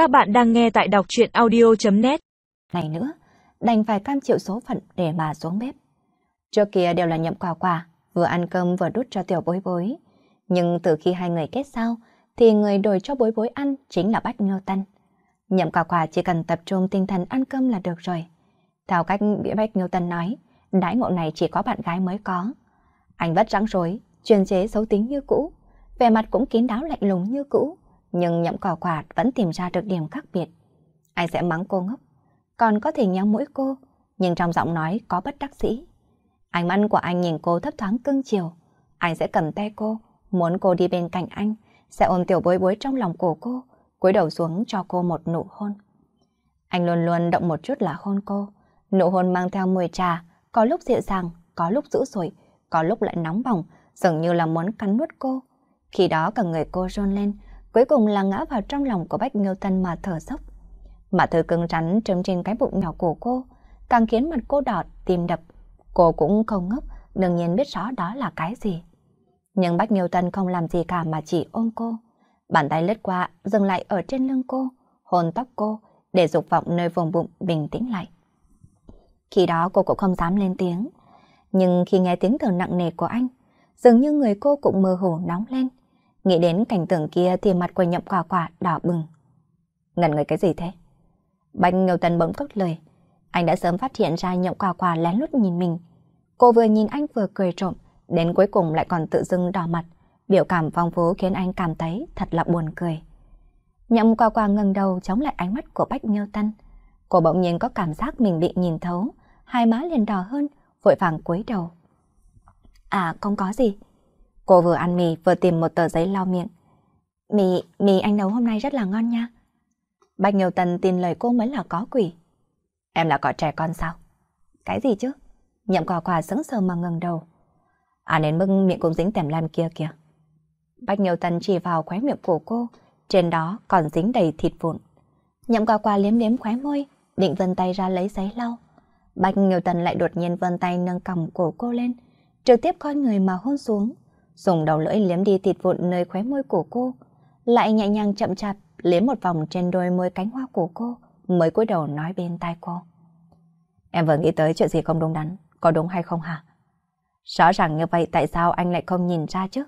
Các bạn đang nghe tại đọc chuyện audio.net Này nữa, đành phải cam chịu số phận để mà xuống bếp. Trước kia đều là nhậm quà quà, vừa ăn cơm vừa đút cho tiểu bối bối. Nhưng từ khi hai người kết giao, thì người đổi cho bối bối ăn chính là Bách Ngô Tân. Nhậm quà quà chỉ cần tập trung tinh thần ăn cơm là được rồi. Theo cách bị Bách Ngô Tân nói, đãi ngộ này chỉ có bạn gái mới có. Anh vất rắn rối, chuyên chế xấu tính như cũ, vẻ mặt cũng kín đáo lạnh lùng như cũ, nhưng nhậm cỏ quạt vẫn tìm ra được điểm khác biệt. Anh sẽ mắng cô ngốc, còn có thể nhéo mũi cô, nhưng trong giọng nói có bất đắc dĩ. Ánh mắt của anh nhìn cô thấp thoáng cưng chiều, anh sẽ cầm tay cô, muốn cô đi bên cạnh anh, sẽ ôm tiểu bối bối trong lòng của cô, cúi đầu xuống cho cô một nụ hôn. Anh luôn luôn động một chút là hôn cô, nụ hôn mang theo mùi trà, có lúc dịu dàng, có lúc dữ dội, có lúc lại nóng bỏng, dường như là muốn cắn nuốt cô. Khi đó cả người cô rôn lên, cuối cùng là ngã vào trong lòng của Bách Nghiêu Tân mà thở dốc. Mà thư cứng rắn trống trên cái bụng nhỏ của cô, càng khiến mặt cô đỏ, tim đập. Cô cũng không ngốc, đương nhiên biết rõ đó là cái gì. Nhưng Bách Nghiêu Tân không làm gì cả mà chỉ ôm cô. Bàn tay lướt qua, dừng lại ở trên lưng cô, hồn tóc cô, để dục vọng nơi vùng bụng bình tĩnh lại. Khi đó cô cũng không dám lên tiếng. Nhưng khi nghe tiếng thở nặng nề của anh, dường như người cô cũng mơ hồ nóng lên. Nghĩ đến cảnh tượng kia thì mặt của nhậm quả quả đỏ bừng. Ngần người cái gì thế? Bạch Ngưu Tân bỗng cất lời. Anh đã sớm phát hiện ra nhậm quả quả lén lút nhìn mình. Cô vừa nhìn anh vừa cười trộm, đến cuối cùng lại còn tự dưng đỏ mặt. Biểu cảm phong phú khiến anh cảm thấy thật là buồn cười. Nhậm quả quả ngẩng đầu chống lại ánh mắt của Bách Nghiêu Tân. Cô bỗng nhiên có cảm giác mình bị nhìn thấu, hai má liền đỏ hơn, vội vàng cúi đầu. À không có gì. Cô vừa ăn mì vừa tìm một tờ giấy lau miệng. Mì, mì anh nấu hôm nay rất là ngon nha. Bạch nhiều Tần tin lời cô mới là có quỷ. Em là có trẻ con sao? Cái gì chứ? Nhậm quà quà sững sờ mà ngừng đầu. À đến mức miệng cũng dính tèm lam kia kìa. Bạch nhiều Tần chỉ vào khóe miệng của cô, trên đó còn dính đầy thịt vụn. Nhậm quà quà liếm liếm khóe môi, định vươn tay ra lấy giấy lau. Bạch nhiều Tần lại đột nhiên vươn tay nâng cằm của cô lên, trực tiếp coi người mà hôn xuống, dùng đầu lưỡi liếm đi thịt vụn nơi khóe môi của cô, lại nhẹ nhàng chậm chạp liếm một vòng trên đôi môi cánh hoa của cô, mới cúi đầu nói bên tai cô. Em vừa nghĩ tới chuyện gì không đúng đắn, có đúng hay không hả? Rõ ràng như vậy tại sao anh lại không nhìn ra chứ?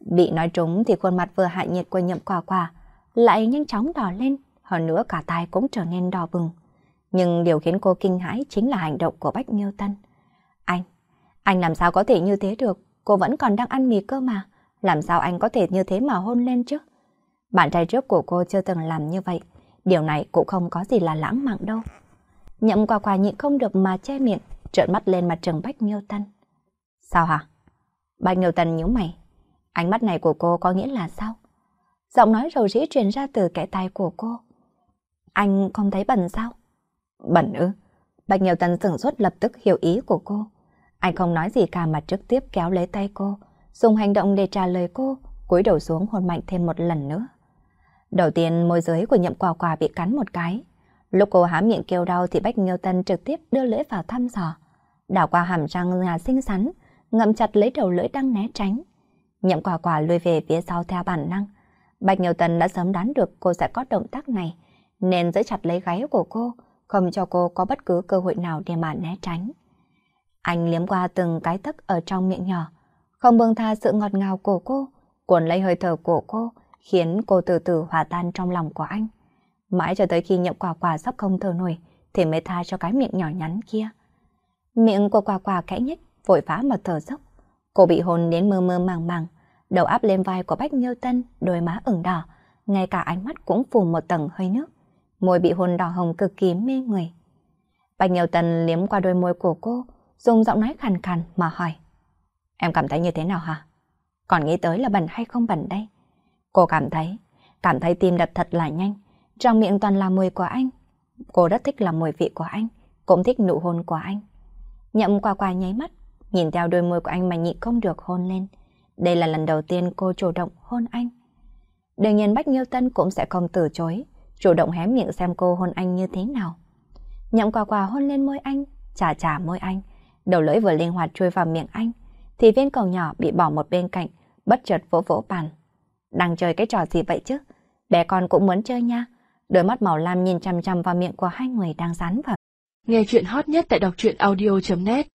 Bị nói trúng thì khuôn mặt vừa hạ nhiệt của nhậm quả quả lại nhanh chóng đỏ lên, hơn nữa cả tai cũng trở nên đỏ bừng. Nhưng điều khiến cô kinh hãi chính là hành động của Bách Nghiêu Tân. Anh, anh làm sao có thể như thế được? Cô vẫn còn đang ăn mì cơ mà. Làm sao anh có thể như thế mà hôn lên chứ? Bạn trai trước của cô chưa từng làm như vậy. Điều này cũng không có gì là lãng mạn đâu. Nhậm quà quà nhịn không được mà che miệng, trợn mắt lên mặt trường Bách Nghiêu Tân. Sao hả? Bách Nghiêu Tân nhíu mày. Ánh mắt này của cô có nghĩa là sao? Giọng nói rầu rĩ truyền ra từ kẻ tai của cô. Anh không thấy bẩn sao? Bẩn ư? Bạch Nghiêu Tân sửng sốt lập tức hiểu ý của cô. Anh không nói gì cả mà trực tiếp kéo lấy tay cô, dùng hành động để trả lời cô, cúi đầu xuống hôn mạnh thêm một lần nữa. Đầu tiên môi giới của nhậm quà quà bị cắn một cái. Lúc cô há miệng kêu đau thì Bách Nghiêu Tân trực tiếp đưa lưỡi vào thăm dò. Đảo qua hàm răng ngà xinh xắn, ngậm chặt lấy đầu lưỡi đang né tránh. Nhậm quà quà lùi về phía sau theo bản năng. Bạch Nghiêu Tân đã sớm đoán được cô sẽ có động tác này, nên giữ chặt lấy gáy của cô, không cho cô có bất cứ cơ hội nào để mà né tránh. Anh liếm qua từng cái thức ở trong miệng nhỏ, không buông tha sự ngọt ngào của cô, cuốn lấy hơi thở của cô, khiến cô từ từ hòa tan trong lòng của anh. Mãi cho tới khi nhậm quả quả sắp không thở nổi, thì mới tha cho cái miệng nhỏ nhắn kia. Miệng của quả quả kẽ nhích, vội phá mà thở dốc. Cô bị hồn đến mơ mơ màng màng, đầu áp lên vai của Bách Nhiêu Tân, đôi má ửng đỏ, ngay cả ánh mắt cũng phủ một tầng hơi nước môi bị hôn đỏ hồng cực kỳ mê người. Bạch Nhiêu Tần liếm qua đôi môi của cô, dùng giọng nói khàn khàn mà hỏi. Em cảm thấy như thế nào hả? Còn nghĩ tới là bẩn hay không bẩn đây? Cô cảm thấy, cảm thấy tim đập thật là nhanh, trong miệng toàn là mùi của anh. Cô rất thích là mùi vị của anh, cũng thích nụ hôn của anh. Nhậm qua qua nháy mắt, nhìn theo đôi môi của anh mà nhịn không được hôn lên. Đây là lần đầu tiên cô chủ động hôn anh. Đương nhiên Bách Nhiêu Tân cũng sẽ không từ chối, chủ động hé miệng xem cô hôn anh như thế nào. Nhậm quà quà hôn lên môi anh, chà chà môi anh, đầu lưỡi vừa linh hoạt chui vào miệng anh, thì viên cầu nhỏ bị bỏ một bên cạnh, bất chợt vỗ vỗ bàn. Đang chơi cái trò gì vậy chứ? Bé con cũng muốn chơi nha. Đôi mắt màu lam nhìn chăm chăm vào miệng của hai người đang dán vào. Nghe chuyện hot nhất tại đọc truyện audio.net